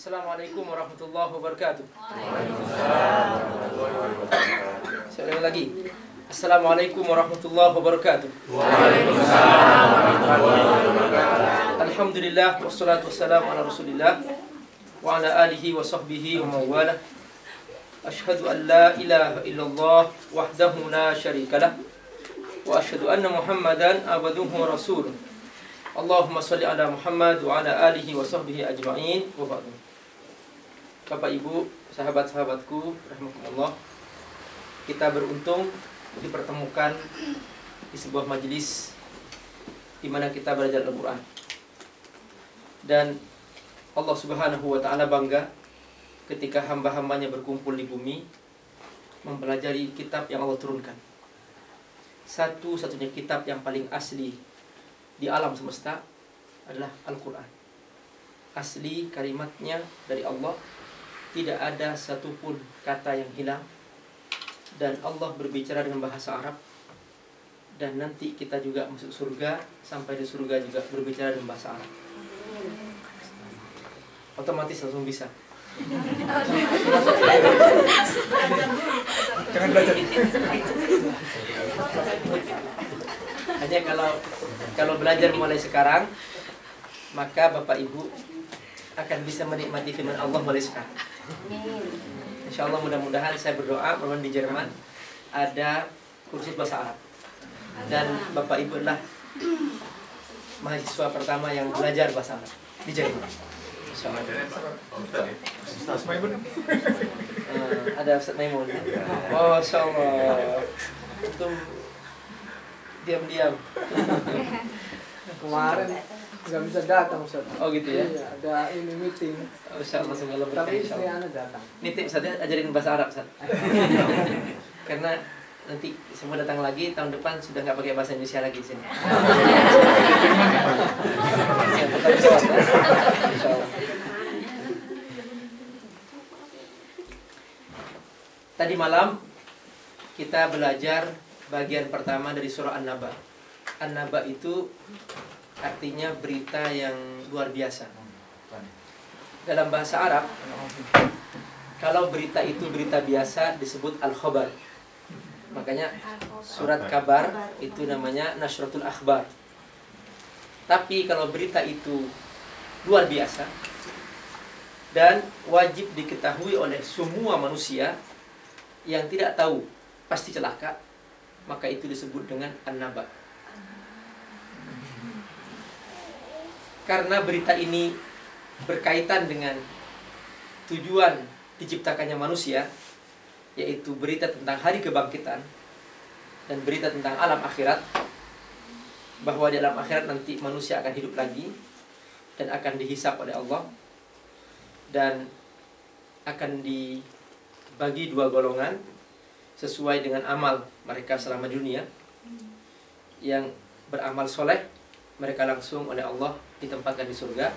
السلام عليكم ورحمة الله وبركاته. السلام عليكم السلام عليكم ورحمة الله وبركاته. الحمد لله والصلاة والسلام على رسول الله وعلى آله وصحبه ومن أشهد أن لا إله إلا الله وحده لا شريك له وأشهد أن محمدا عبده ورسوله. اللهم صل على محمد وعلى آله وصحبه أجمعين وبعد. Bapak Ibu, sahabat-sahabatku rahimakumullah. Kita beruntung dipertemukan di sebuah majelis di mana kita belajar Al-Qur'an. Dan Allah Subhanahu wa taala bangga ketika hamba-hambanya berkumpul di bumi mempelajari kitab yang Allah turunkan. Satu-satunya kitab yang paling asli di alam semesta adalah Al-Quran Asli kalimatnya dari Allah Tidak ada satupun kata yang hilang Dan Allah berbicara dengan bahasa Arab Dan nanti kita juga masuk surga Sampai di surga juga berbicara dengan bahasa Arab Otomatis langsung bisa Jangan belajar. Hanya kalau kalau belajar mulai sekarang, maka Bapak Ibu akan bisa menikmati firman Allah mulai sekarang. Insya Allah mudah-mudahan saya berdoa bahwa di Jerman ada kursus bahasa Arab dan Bapak Ibu adalah mahasiswa pertama yang belajar bahasa Arab di Jerman. Insya Allah. Ustaz Maimun. Eh, ada Ustaz Maimun. Oh, Masya Allah. Itu diam-diam. Kemarin nggak bisa datang Ustaz. Oh gitu ya. Iya, ada ini meeting. Oh, Insya Allah berkah Tapi istri. Anda datang. Nitip saja ajarin bahasa Arab Ustaz. Karena nanti semua datang lagi tahun depan sudah nggak pakai bahasa Indonesia lagi sini. Ya, ya. Tadi malam kita belajar bagian pertama dari surah An-Naba. An-Naba itu artinya berita yang luar biasa. Dalam bahasa Arab, kalau berita itu berita biasa disebut al-khabar. Makanya surat kabar itu namanya Nashratul Akhbar. Tapi kalau berita itu luar biasa dan wajib diketahui oleh semua manusia yang tidak tahu pasti celaka, maka itu disebut dengan an-naba. Karena berita ini berkaitan dengan tujuan diciptakannya manusia, yaitu berita tentang hari kebangkitan dan berita tentang alam akhirat, bahwa di alam akhirat nanti manusia akan hidup lagi dan akan dihisap oleh Allah dan akan dibagi dua golongan sesuai dengan amal mereka selama dunia yang beramal soleh mereka langsung oleh Allah ditempatkan di surga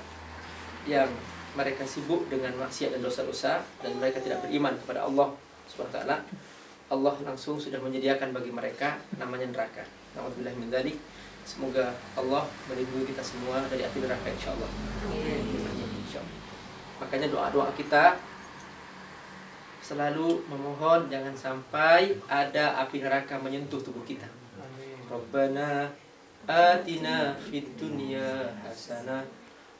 yang mereka sibuk dengan maksiat dan dosa-dosa dan mereka tidak beriman kepada Allah Subhanahu wa taala Allah langsung sudah menyediakan bagi mereka namanya neraka. Nauzubillah min dzalik. Semoga Allah melindungi kita semua dari api neraka insyaallah. Insyaallah. Makanya doa-doa kita selalu memohon jangan sampai ada api neraka menyentuh tubuh kita. Rabbana atina fid dunya hasanah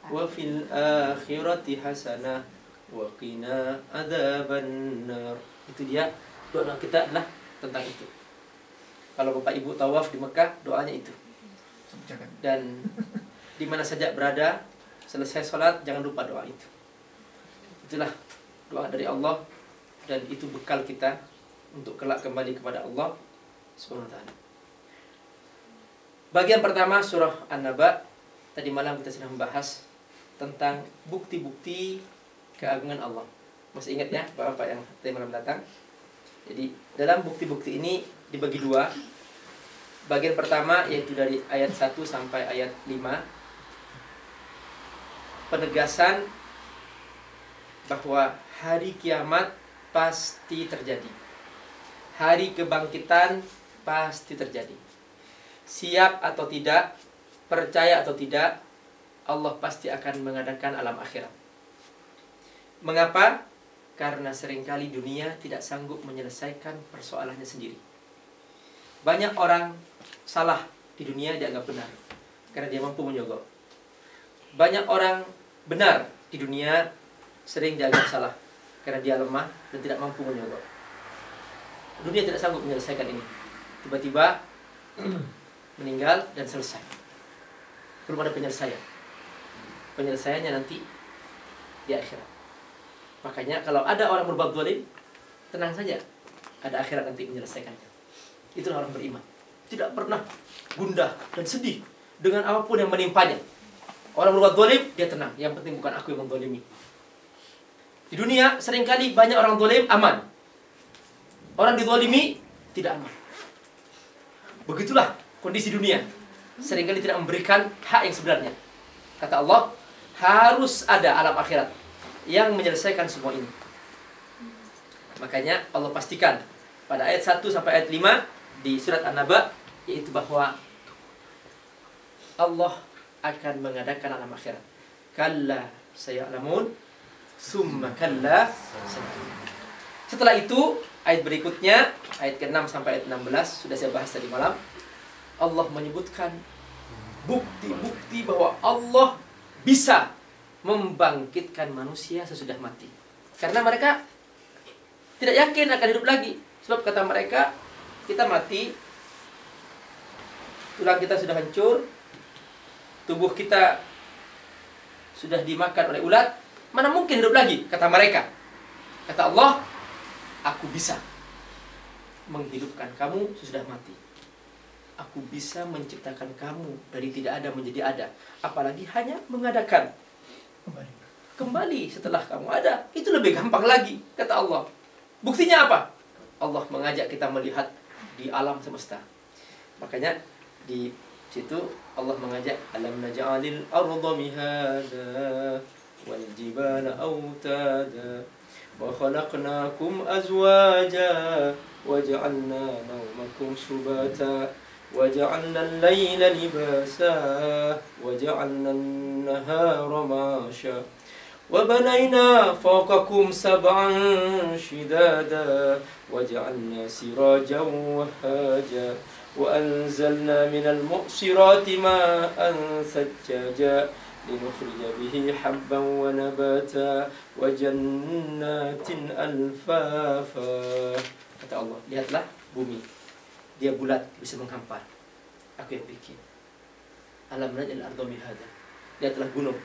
wa fil akhirati hasanah wa qina adzabannar. Itu dia doa kita adalah tentang itu. Kalau Bapak Ibu tawaf di Mekah, doanya itu. Dan di mana saja berada, selesai sholat jangan lupa doa itu. Itulah doa dari Allah dan itu bekal kita untuk kelak kembali kepada Allah Subhanahu wa taala. Bagian pertama surah An-Naba tadi malam kita sedang membahas tentang bukti-bukti keagungan Allah. Masih ingat ya Bapak-bapak yang tadi malam datang? Jadi dalam bukti-bukti ini dibagi dua. Bagian pertama yaitu dari ayat 1 sampai ayat 5 penegasan bahwa hari kiamat pasti terjadi. Hari kebangkitan pasti terjadi. Siap atau tidak, percaya atau tidak, Allah pasti akan mengadakan alam akhirat. Mengapa? Karena sering kali dunia tidak sanggup menyelesaikan persoalannya sendiri. Banyak orang salah di dunia dianggap benar karena dia mampu menyogok. Banyak orang benar di dunia sering dianggap salah karena dia lemah dan tidak mampu menyogok. Dunia tidak sanggup menyelesaikan ini. Tiba-tiba meninggal dan selesai. Belum ada penyelesaian. Penyelesaiannya nanti di akhirat. Makanya kalau ada orang berbuat zalim, tenang saja. Ada akhirat nanti menyelesaikannya. Itulah orang beriman. Tidak pernah gundah dan sedih dengan apa pun yang menimpanya. Orang berbuat zalim, dia tenang. Yang penting bukan aku yang menzalimi. Di dunia sering kali banyak orang zalim aman. Orang dizalimi tidak aman. Begitulah kondisi dunia. Seringkali tidak memberikan hak yang sebenarnya. Kata Allah, harus ada alam akhirat yang menyelesaikan semua ini. Makanya Allah pastikan pada ayat 1 sampai ayat 5 di surat An-Naba yaitu bahwa Allah akan mengadakan alam akhirat. Kalla sayalamun summa kalla. Setelah itu ayat berikutnya ayat ke-6 sampai ayat 16 sudah saya bahas tadi malam. Allah menyebutkan bukti-bukti bahwa Allah bisa membangkitkan manusia sesudah mati. Karena mereka tidak yakin akan hidup lagi. Sebab kata mereka, kita mati, tulang kita sudah hancur, tubuh kita sudah dimakan oleh ulat, mana mungkin hidup lagi? Kata mereka. Kata Allah, aku bisa menghidupkan kamu sesudah mati. Aku bisa menciptakan kamu dari tidak ada menjadi ada. Apalagi hanya mengadakan. Kembali. Kembali setelah kamu ada. Itu lebih gampang lagi, kata Allah. Buktinya apa? Allah mengajak kita melihat di alam semesta. Makanya di situ Allah mengajak alam naj'alil arda mihada wal jibala autada wa khalaqnakum azwaja wa ja'alna nawmakum subata al-layla libasa wa ja'alna an-nahara ma'asha وبنينا فوقكم سبعا شدادا وجعلنا سراجا وهاجا. وأنزلنا من المؤصرات ماء ثجاجا لنخرج به حبا ونباتا. وجنات ألفافا. kata Allah lihatlah dia bulat bisa menghampar. Aku yang bikin. Alam najal ardo mihada lihatlah gunung.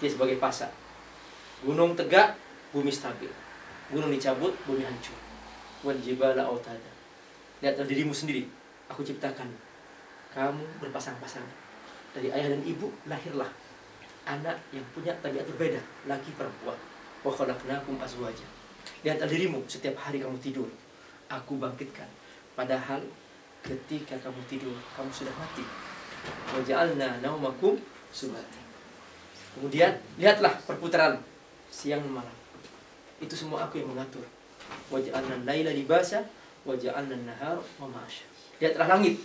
Dia sebagai pasak gunung tegak bumi stabil. Gunung dicabut bumi hancur. Wal jibala autada lihatlah dirimu sendiri. Aku ciptakan. Kamu berpasang-pasang. Dari ayah dan ibu lahirlah anak yang punya tabiat berbeda laki perempuan. Wa khalaqnakum azwaja. Lihatlah dirimu setiap hari kamu tidur. Aku bangkitkan padahal ketika kamu tidur kamu sudah mati. Wa ja'alna naumakum subata. Kemudian lihatlah perputaran siang malam. Itu semua aku yang mengatur. Wa ja'alna laila libasa wa ja'alna nahar wa lihatlah langit.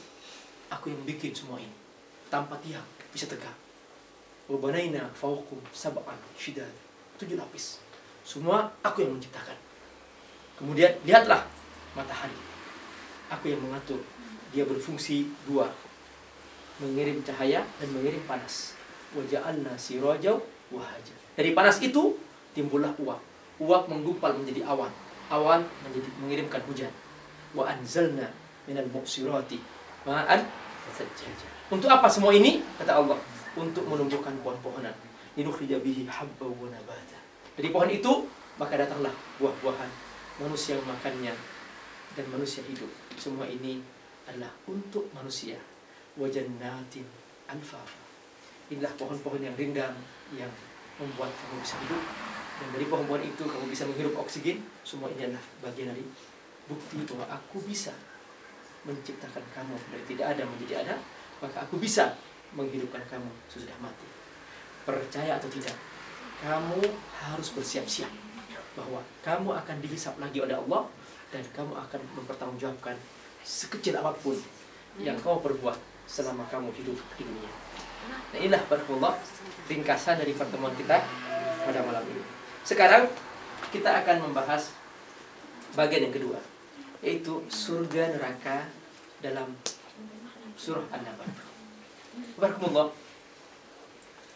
Aku yang bikin semua ini. Tanpa tiang bisa tegak. Wa banaina fawqum sab'an shidad. Tujuh lapis. Semua aku yang menciptakan. Kemudian lihatlah matahari aku yang mengatur. Dia berfungsi dua. Mengirim cahaya dan mengirim panas. Wa ja'alna sirajau wahaja. Dari panas itu timbullah uap. Uap menggumpal menjadi awan. Awan menjadi mengirimkan hujan. Wa anzalna minal muqsirati ma'an untuk apa semua ini? Kata Allah. Untuk menumbuhkan pohon-pohonan. Linukhrija bihi habba wa nabata. Dari pohon itu maka datanglah buah-buahan. Manusia memakannya dan manusia hidup semua ini adalah untuk manusia. Wajannatin alfafa inilah pohon-pohon yang rindang yang membuat kamu bisa hidup. Dan dari pohon-pohon itu kamu bisa menghirup oksigen. Semua ini adalah bagian dari bukti bahwa aku bisa menciptakan kamu. Dari tidak ada menjadi ada maka aku bisa menghidupkan kamu sesudah mati. Percaya atau tidak kamu harus bersiap-siap bahwa kamu akan dihisap lagi oleh Allah dan kamu akan mempertanggungjawabkan sekecil apa pun yang kau perbuat selama kamu hidup di dunia. Nah inilah barakallah ringkasan dari pertemuan kita pada malam ini. Sekarang kita akan membahas bagian yang kedua, yaitu surga neraka dalam surah An-Naba. Barakallah.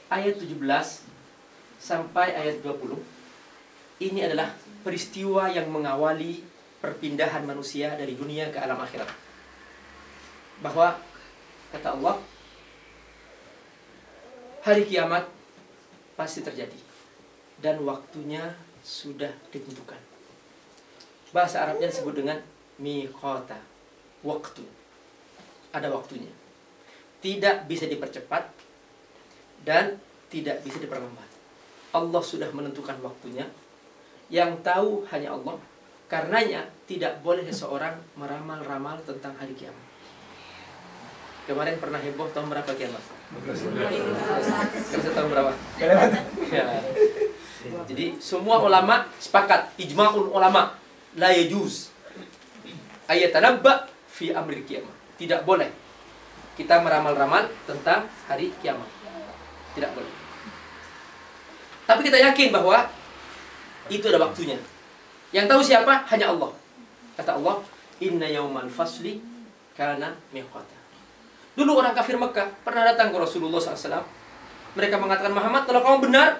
Ayat 17 sampai ayat 20 ini adalah peristiwa yang mengawali perpindahan manusia dari dunia ke alam akhirat. Bahwa kata Allah hari kiamat pasti terjadi dan waktunya sudah ditentukan. Bahasa Arabnya disebut dengan miqata, waktu. Ada waktunya. Tidak bisa dipercepat dan tidak bisa diperlambat. Allah sudah menentukan waktunya. Yang tahu hanya Allah. Karenanya tidak boleh seseorang meramal-ramal tentang hari kiamat. Kemarin pernah heboh tahun berapa kiamat? Kalian tahun berapa? Ya. Jadi semua ulama sepakat ijma'ul ulama la yajuz ayatanabba fi amril kiamat. Tidak boleh kita meramal-ramal tentang hari kiamat. Tidak boleh. Tapi kita yakin bahwa itu ada waktunya. Yang tahu siapa? Hanya Allah. Kata Allah, "Inna yaumal fasli kana miqata." Dulu orang kafir Mekah pernah datang ke Rasulullah SAW. Mereka mengatakan, Muhammad, kalau kamu benar,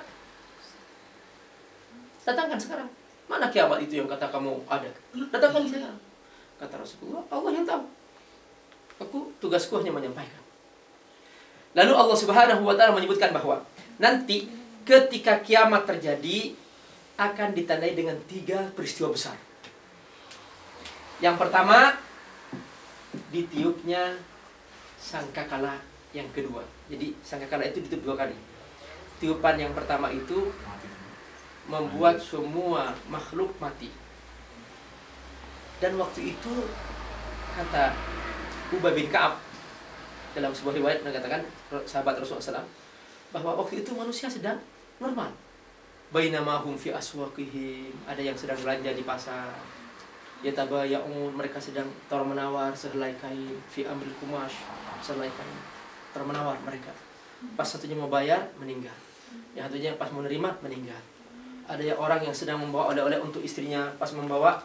datangkan sekarang. Mana kiamat itu yang kata kamu ada? Datangkan sekarang. Kata Rasulullah, Allah yang tahu. Aku tugasku hanya menyampaikan. Lalu Allah Subhanahu wa taala menyebutkan bahwa nanti ketika kiamat terjadi akan ditandai dengan tiga peristiwa besar. Yang pertama ditiupnya sangkakala yang kedua. Jadi sangkakala itu ditiup dua kali. Tiupan yang pertama itu membuat semua makhluk mati. Dan waktu itu kata Ubay bin Ka'ab dalam sebuah riwayat mengatakan sahabat Rasulullah SAW bahwa waktu itu manusia sedang normal. Bainamahum fi aswaqihim, ada yang sedang belanja di pasar. Ya tabayaun, mereka sedang tawar menawar sehelai kain fi amril kumash, sehelai kain. Tawar menawar mereka. Pas satunya mau bayar, meninggal. Yang satunya pas mau nerima, meninggal. Ada yang orang yang sedang membawa oleh-oleh untuk istrinya, pas membawa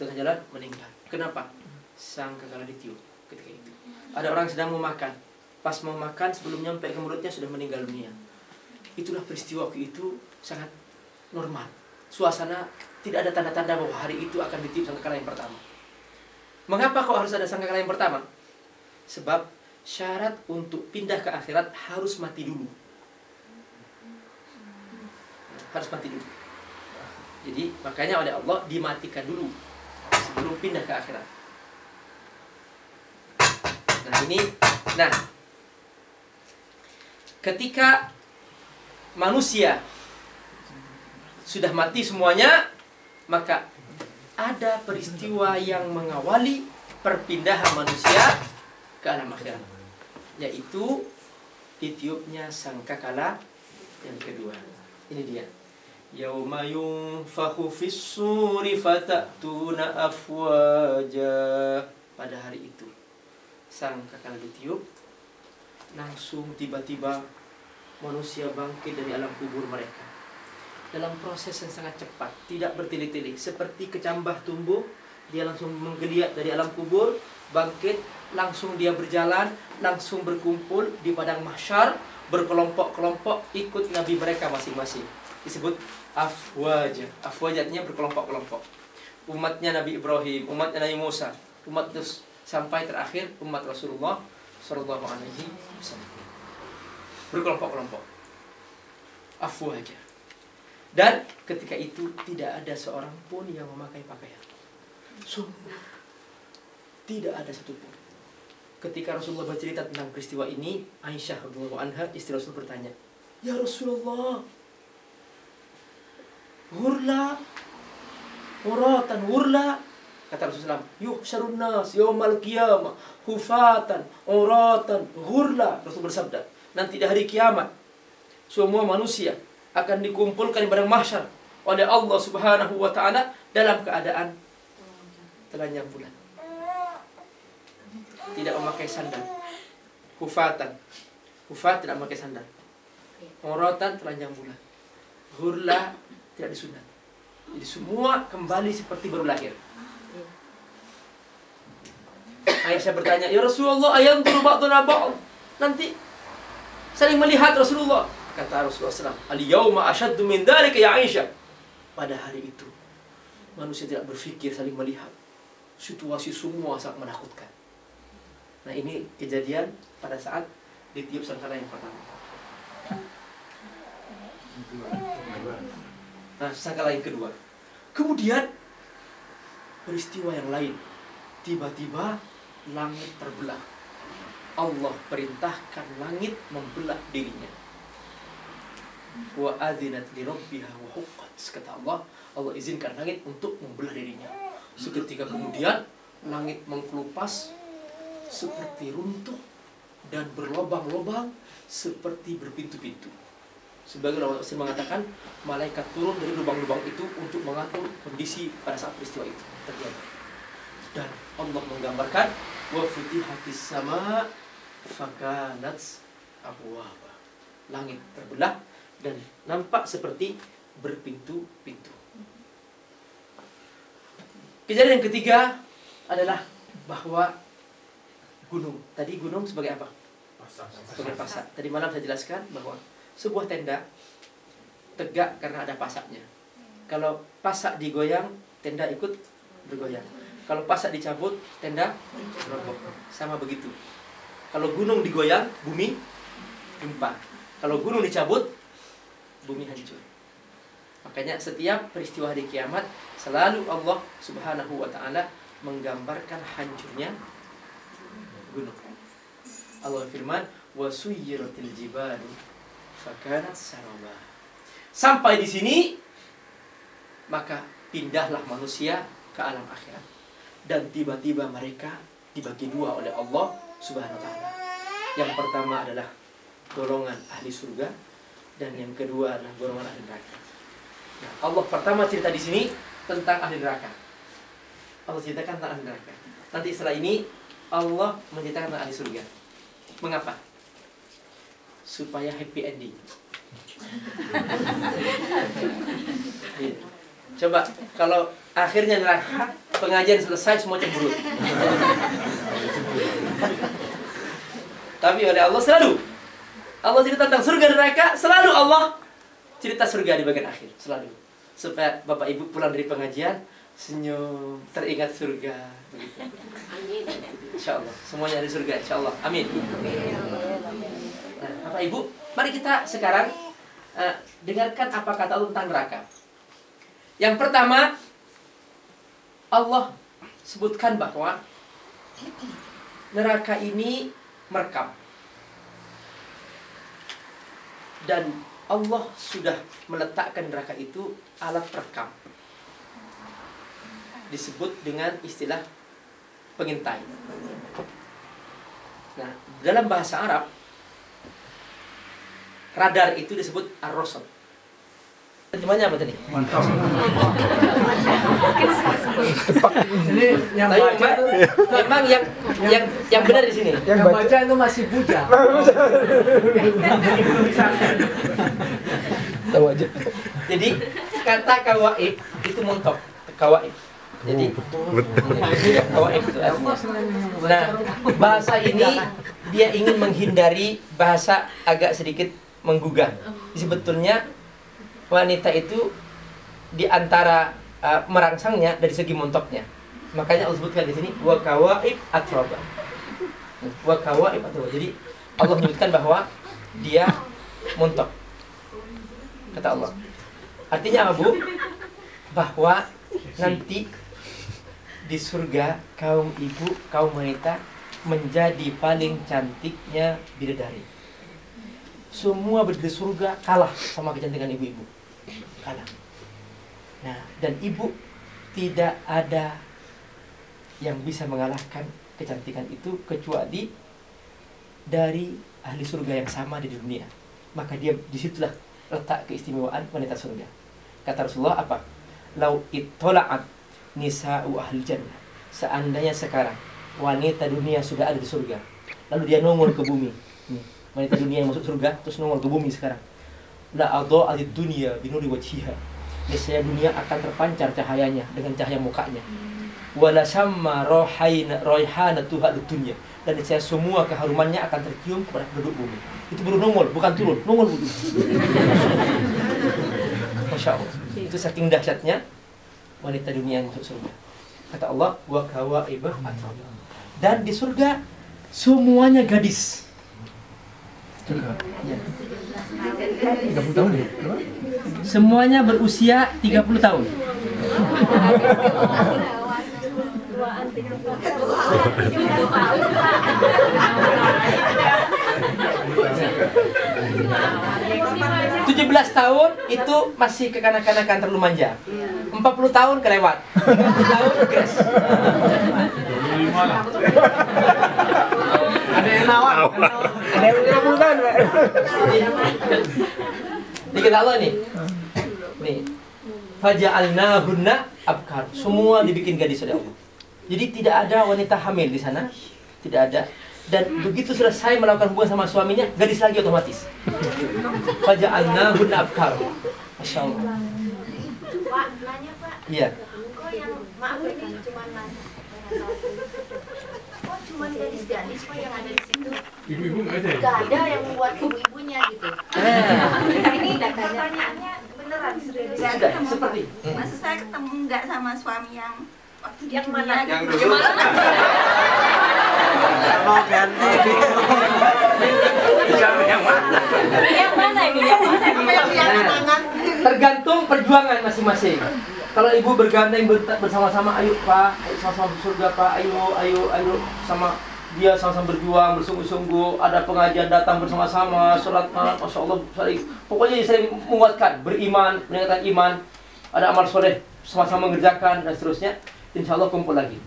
tengah jalan meninggal. Kenapa? Sang kekala ditiup ketika itu. Ada orang sedang mau makan, pas mau makan sebelum nyampe ke mulutnya sudah meninggal dunia. Itulah peristiwa waktu itu sangat normal. Suasana tidak ada tanda-tanda bahwa hari itu akan ditiup sangkakala yang pertama. Mengapa kok harus ada sangkakala yang pertama? Sebab syarat untuk pindah ke akhirat harus mati dulu. Harus mati dulu. Jadi makanya oleh Allah dimatikan dulu sebelum pindah ke akhirat. Nah ini, nah ketika manusia sudah mati semuanya, maka ada peristiwa yang mengawali perpindahan manusia ke alam akhirat, yaitu ditiupnya sangkakala yang kedua. Ini dia. Yauma yunfakhu fis suri fatatuna afwaja. Pada hari itu sangkakala ditiup langsung tiba-tiba manusia bangkit dari alam kubur mereka dalam proses yang sangat cepat tidak bertele-tele seperti kecambah tumbuh dia langsung menggeliat dari alam kubur bangkit langsung dia berjalan langsung berkumpul di padang mahsyar berkelompok-kelompok ikut nabi mereka masing-masing. Disebut afwaja afwajatnya berkelompok-kelompok. Umatnya Nabi Ibrahim umatnya Nabi Musa umat terus sampai terakhir umat Rasulullah Shallallahu Alaihi Wasallam. Berkelompok-kelompok. Afwaja dan ketika itu tidak ada seorang pun yang memakai pakaian sungguh tidak ada satupun ketika Rasulullah bercerita tentang peristiwa ini Aisyah radhiyallahu anha istri Rasul bertanya ya Rasulullah hurla uratan hurla Kata Rasulullah, yuhsyarun nas yaumal qiyamah hufatan, uratan, ghurla. Rasul bersabda, nanti di hari kiamat semua manusia akan dikumpulkan di padang mahsyar oleh Allah Subhanahu wa taala dalam keadaan telanjang bulan. Tidak memakai sandal. Hufatan. Hufat tidak memakai sandal. Uratan telanjang bulan. Ghurla tidak disunat. Jadi semua kembali seperti baru lahir. Aisyah bertanya, "Ya Rasulullah, ayam turu ba'duna ba'd." Nanti saling melihat Rasulullah. Kata Rasulullah SAW, "Al-yauma asyaddu min dzalika ya Aisyah." Pada hari itu manusia tidak berpikir saling melihat. Situasi semua sangat menakutkan. Nah, ini kejadian pada saat ditiup sangkala yang pertama. Nah, sangkala yang kedua. Kemudian peristiwa yang lain. Tiba-tiba langit terbelah. Allah perintahkan langit membelah dirinya. Wa adzinat li rabbiha wa huqqat. Kata Allah, Allah izinkan langit untuk membelah dirinya. Seketika kemudian langit mengkelupas seperti runtuh dan berlobang-lobang seperti berpintu-pintu. Sebagai ulama tafsir mengatakan malaikat turun dari lubang-lubang itu untuk mengatur kondisi pada saat peristiwa itu terjadi. Dan Allah menggambarkan wa futihatis sama fakanat abwaba. Langit terbelah dan nampak seperti berpintu-pintu. Kejadian yang ketiga adalah bahwa gunung. Tadi gunung sebagai apa? Sebagai pasak. Tadi malam saya jelaskan bahwa sebuah tenda tegak karena ada pasaknya. Kalau pasak digoyang, tenda ikut bergoyang. Kalau pasak dicabut, tenda roboh. Sama begitu. Kalau gunung digoyang, bumi gempa. Kalau gunung dicabut, bumi hancur. Makanya setiap peristiwa hari kiamat selalu Allah Subhanahu wa taala menggambarkan hancurnya gunung. Allah firman, "Wa suyyiratil jibalu fakanat saraba." Sampai di sini maka pindahlah manusia ke alam akhirat dan tiba-tiba mereka dibagi dua oleh Allah Subhanahu wa taala. Yang pertama adalah golongan ahli surga dan yang kedua adalah golongan ahli neraka. Nah, Allah pertama cerita di sini tentang ahli neraka. Allah ceritakan tentang ahli neraka. Nanti setelah ini Allah menceritakan tentang ahli surga. Mengapa? Supaya happy ending. Iya. Coba kalau akhirnya neraka pengajian selesai semua cemberut. Tapi oleh Allah selalu Allah cerita tentang surga dan neraka selalu Allah cerita surga di bagian akhir selalu supaya bapak ibu pulang dari pengajian senyum teringat surga begitu. Insya Allah semuanya di surga Insya Allah amin. Nah, bapak ibu mari kita sekarang uh, dengarkan apa kata Allah tentang neraka. Yang pertama Allah sebutkan bahwa neraka ini merekam dan Allah sudah meletakkan neraka itu alat perekam disebut dengan istilah pengintai. Nah, dalam bahasa Arab radar itu disebut ar-rosad. Terjemahnya apa tadi? Mantap. Ini yang Tapi baca memang, itu memang yang yang yang benar di sini. yang baca itu masih bujang. Tahu aja. Jadi kata kawaib itu montok. Kawaib. Jadi kawaib itu artinya. Nah, bahasa ini dia ingin menghindari bahasa agak sedikit menggugah. Sebetulnya wanita itu di antara uh, merangsangnya dari segi montoknya. Makanya Allah sebutkan di sini wa kawaib atroba. Wa kawaib atroba. Jadi Allah menyebutkan bahwa dia montok. Kata Allah. Artinya apa, Bu? Bahwa nanti di surga kaum ibu, kaum wanita menjadi paling cantiknya bidadari. Semua berdiri surga kalah sama kecantikan ibu-ibu. Kalah. Nah, dan ibu tidak ada yang bisa mengalahkan kecantikan itu kecuali dari ahli surga yang sama di dunia. Maka dia di situlah letak keistimewaan wanita surga. Kata Rasulullah apa? Lau ittola'at nisa'u ahli jannah. Seandainya sekarang wanita dunia sudah ada di surga, lalu dia nongol ke bumi. Nih, wanita dunia yang masuk surga terus nongol ke bumi sekarang. La adha'at dunia binuri wajhiha. niscaya dunia akan terpancar cahayanya dengan cahaya mukanya. Wala samma rohaina roihana tuha dunia dan niscaya semua keharumannya akan tercium kepada penduduk bumi. Itu baru nongol bukan turun. Nongol dulu masya Allah. Itu saking dahsyatnya wanita dunia yang masuk surga. Kata Allah wa kawaibah dan di surga semuanya gadis. Ya. 30 tahun ya? Semuanya berusia 30 tahun Tujuh belas tahun itu masih kekanak-kanakan terlalu manja. 40 tahun kelewat. 30 tahun gas. Ada yang nawar. Ada yang 50 tahun, Pak. Ini kata Allah nih. Nih. Faja'alnahunna abkar. Semua dibikin gadis oleh Allah. Jadi tidak ada wanita hamil di sana. Tidak ada. Dan begitu selesai melakukan hubungan sama suaminya, gadis lagi otomatis. Faja'alnahunna abkar. Masya Allah. Pak, nanya Pak, Iya. kok yang maaf ya Kak, cuma nanya. Kok cuma gadis-gadis kok yang ada di situ? Ibu-ibu nggak ada ya? Gak ada yang buat ibu-ibunya gitu. Eh, Ini pertanyaannya beneran serius. sudah seperti. Hmm. Maksud saya ketemu nggak sama suami yang waktu Yang mana? gitu. Yang dulu. Mau ganti. Yang mana ini? Yang mana? Apa yang dia Nah. kenangan? Tergantung perjuangan masing-masing. Kalau ibu bergandeng ber- bersama-sama, ayo pak, ayo sama-sama surga pak, ayo, ayo, ayo sama dia sama-sama berjuang bersungguh-sungguh. Ada pengajian datang bersama-sama, sholat malam, masya Allah, saling, pokoknya saling menguatkan, beriman, meningkatkan iman. Ada amal soleh, sama-sama mengerjakan dan seterusnya. Insya Allah kumpul lagi.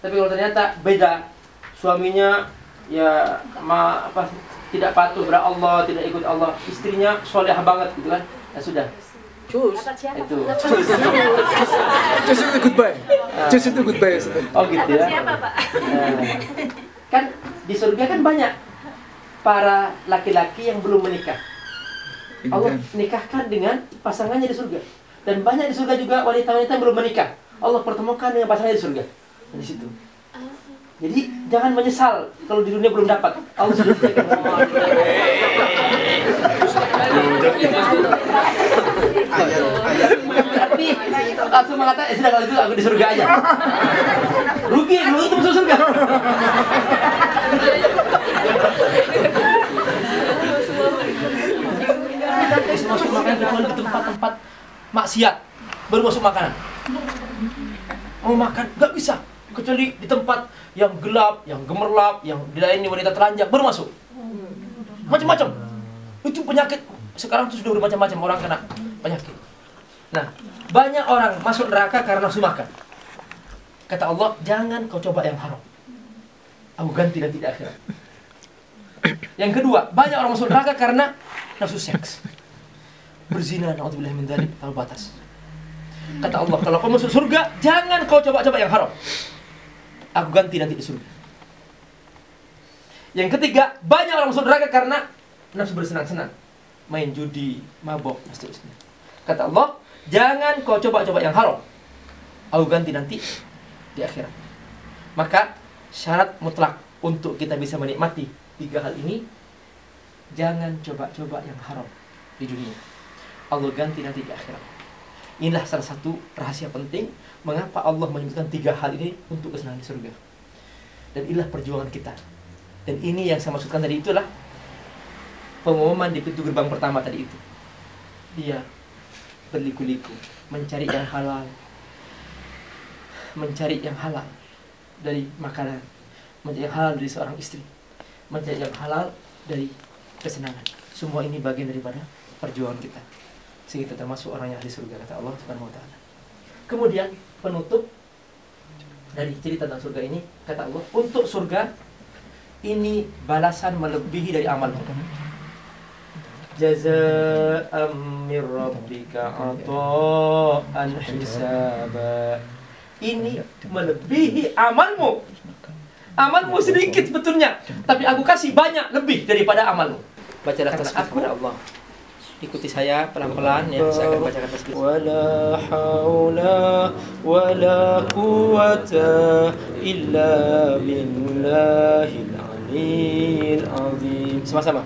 Tapi kalau ternyata beda, suaminya ya ma, apa tidak patuh kepada Allah, tidak ikut Allah, istrinya soleh banget gitu kan, ya sudah. Cus. Itu. Cus itu goodbye. Cus itu goodbye. Oh gitu ya. Siapa Pak? Nah, kan di surga kan banyak para laki-laki yang belum menikah. Allah nikahkan dengan pasangannya di surga. Dan banyak di surga juga wanita-wanita yang belum menikah. Allah pertemukan dengan pasangannya di surga. Di situ. Jadi jangan menyesal kalau di dunia belum dapat. Allah sudah Berarti langsung mengatakan, eh, sudah kalau itu aku di surga aja. Rugi, belum itu masuk surga. Masuk makanan kecuali di tempat-tempat maksiat baru masuk makanan. Mau makan nggak bisa kecuali di tempat yang gelap, yang gemerlap, yang dilayani wanita telanjang baru masuk. Macam-macam. Itu penyakit sekarang tuh sudah bermacam-macam orang kena penyakit. Nah, banyak orang masuk neraka karena nafsu makan. Kata Allah, jangan kau coba yang haram. Aku ganti nanti di akhirat. Yang kedua, banyak orang masuk neraka karena nafsu seks. Berzina, naudzubillah min dzalik, terlalu batas. Kata Allah, kalau kau masuk surga, jangan kau coba-coba yang haram. Aku ganti nanti di surga. Yang ketiga, banyak orang masuk neraka karena nafsu bersenang-senang. Main judi, mabok, dan seterusnya. Kata Allah, jangan kau coba-coba yang haram. Aku ganti nanti di akhirat. Maka syarat mutlak untuk kita bisa menikmati tiga hal ini, jangan coba-coba yang haram di dunia. Allah ganti nanti di akhirat. Inilah salah satu rahasia penting mengapa Allah menyebutkan tiga hal ini untuk kesenangan di surga. Dan inilah perjuangan kita. Dan ini yang saya maksudkan tadi itulah pengumuman di pintu gerbang pertama tadi itu. Dia berliku-liku mencari yang halal, mencari yang halal dari makanan, mencari yang halal dari seorang istri, mencari yang halal dari kesenangan. Semua ini bagian daripada perjuangan kita. Sehingga kita termasuk orang yang ahli surga kata Allah Subhanahu wa taala. Kemudian penutup dari cerita tentang surga ini kata Allah, untuk surga ini balasan melebihi dari amal Jazaa'an min rabbika ata'an hisaba. Ini melebihi amalmu. Amalmu sedikit sebetulnya, tapi aku kasih banyak lebih daripada amalmu. Bacalah tasbih kepada Allah. ikuti saya pelan-pelan ya. Saya akan bacakan tasbih. ولا حول ولا قوة إلا بالله العلي العظيم Sama-sama.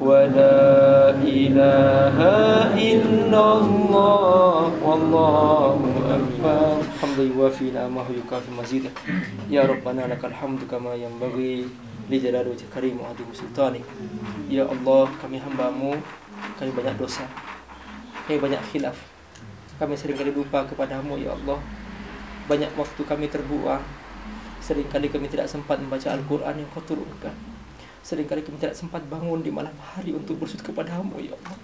ولا إله إلا الله والله أكبر حمد يوافي نعمه يكافي مزيده يا ربنا لك الحمد كما ينبغي لجلال وجه كريم وعظيم سلطانك يا الله kami hambamu kami banyak dosa kami banyak khilaf kami seringkali lupa kepadamu ya Allah banyak waktu kami terbuang seringkali kami tidak sempat membaca Al-Quran yang kau turunkan sering kali kami tidak sempat bangun di malam hari untuk bersujud kepadamu ya Allah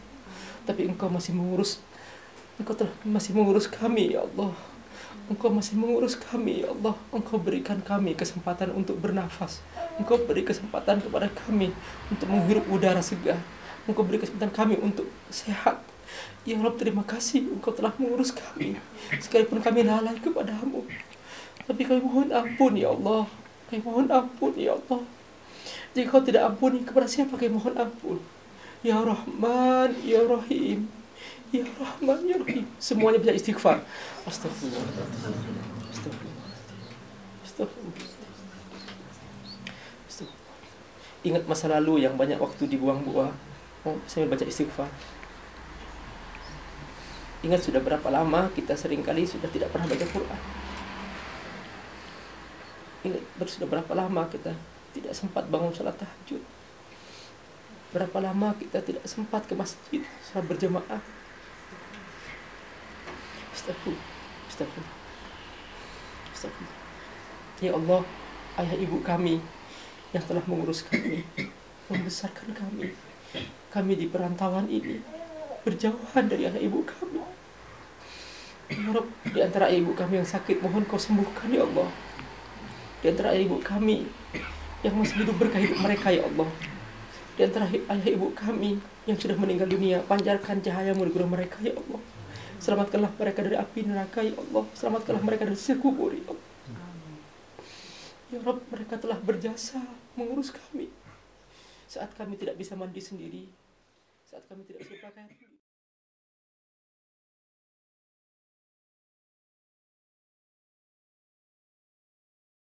tapi engkau masih mengurus engkau telah masih mengurus kami ya Allah Engkau masih mengurus kami, ya Allah. Engkau berikan kami kesempatan untuk bernafas. Engkau beri kesempatan kepada kami untuk menghirup udara segar. Engkau beri kesempatan kami untuk sehat. Ya Allah, terima kasih Engkau telah mengurus kami. Sekalipun kami lalai kepadamu. Tapi kami mohon ampun, ya Allah. Kami mohon ampun, ya Allah. Jika kau tidak ampuni, kepada siapa kami mohon ampun? Ya Rahman, Ya Rahim. Ya Rahman, Ya Rahim. Semuanya bisa istighfar. Astagfirullah. Astagfirullah. Astagfirullah. Astagfirullah. Ingat masa lalu yang banyak waktu dibuang-buang. Oh, saya baca istighfar. Ingat sudah berapa lama kita sering kali sudah tidak pernah baca Quran. Ingat sudah berapa lama kita tidak sempat bangun sholat tahajud. Berapa lama kita tidak sempat ke masjid sholat berjamaah. Astagfirullah. Astagfirullah. Astagfirullah. Ya Allah, ayah ibu kami yang telah mengurus kami, membesarkan kami. Kami di perantauan ini berjauhan dari ayah ibu kami. Ya Rabb, di antara ibu kami yang sakit, mohon kau sembuhkan ya Allah. Di antara ibu kami yang masih hidup berkah hidup mereka ya Allah. Di antara ayah ibu kami yang sudah meninggal dunia, pancarkan cahayamu di gurau mereka ya Allah. Selamatkanlah mereka dari api neraka ya Allah. Selamatkanlah mereka dari siksa kubur ya Allah. Ya Rabb, mereka telah berjasa mengurus kami. Saat kami tidak bisa mandi sendiri, saat kami tidak bisa sendiri.